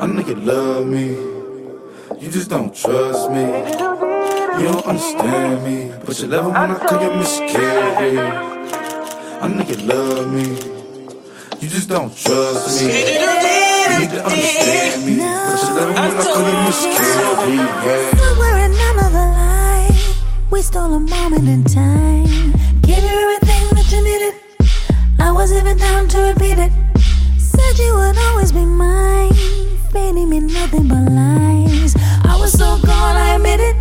A nigga love me, you just don't trust me. You don't understand me, but you love it when I call you Miss Carey. A nigga love me, you just don't trust me. You need to understand me, but you love it when I call you Miss Carey. Yeah. Somewhere in another life, we stole a moment in time. Gave you everything that you needed. I was even down to repeat it. Said you would me nothing but lies. I was so gone, I admit it.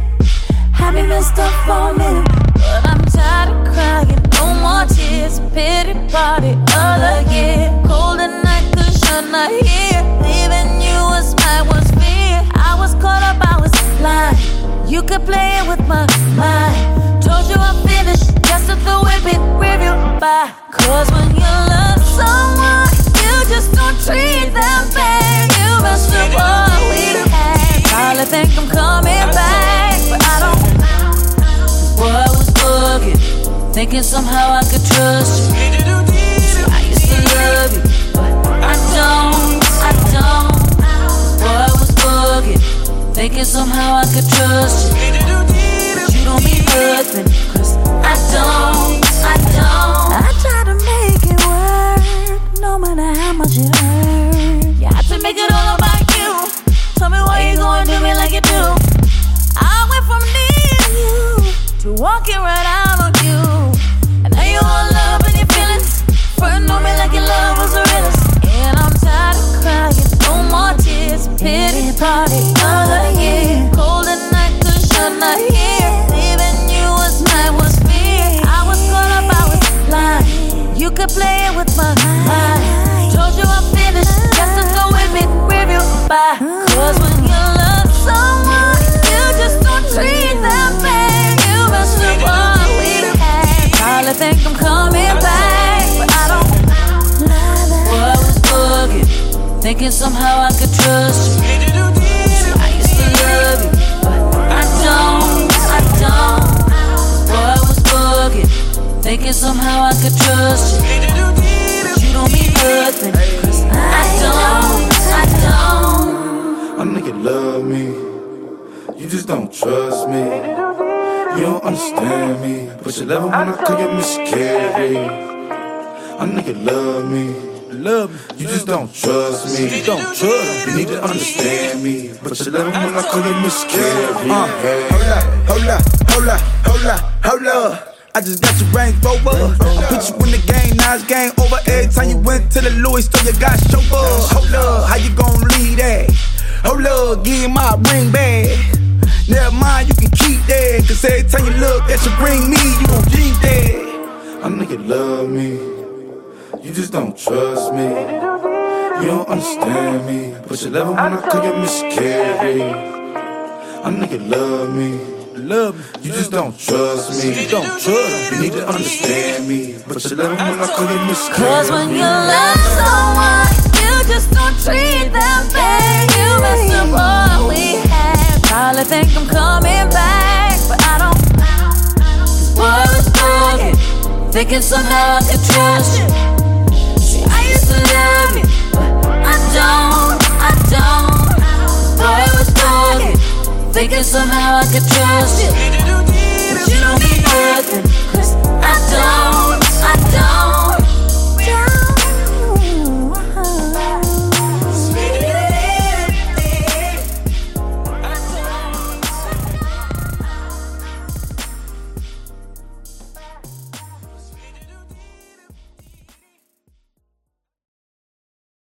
Had me messed up for a. But I'm tired of crying. No more tears. Pity party all again. Cold and night, you're not here. Leaving you was my worst fear. I was caught up, I was blind. You could play it with my mind. Told you I'm finished. Just a it in review by. Cause Thinking somehow I could trust you. I used to love you, but I don't, I don't. Boy, I was bugging. Thinking somehow I could trust you. Thinking somehow I could trust you. I used to love you, but I don't, I don't. Boy, I was bugging, thinking somehow I could trust you. But you don't mean nothing, cause I don't, I don't. A nigga love me, you just don't trust me. You don't understand me, but you love it when I call you Miss Carey. A nigga love me, love me. You just don't trust me, you don't trust. Me You need to understand me, but you love it when I call you Miss Carey. Uh, hold up, hold up, hold up, hold up, hold up. I just got your Range Rover. I put you in the game, now it's game over. Every time you went to the Louis store, you got chauffeur. Hold up, how you gon' leave that? Hold up, give my ring back. Never mind, you can keep that. Cause every time you look at your ring me, you gon' keep that. A nigga love me, you just don't trust me. You don't understand me, but you love it when I call you Miss Carey. A nigga love me, love me. You just don't trust me, you don't trust. You need to understand me, but you love it when I call you Miss Carey. Cause when you love someone, you just don't treat them bad. You mess up what we had. Probably think I'm coming back, but I don't. Boy, I was bugging, thinking somehow I could trust you. somehow I could trust you.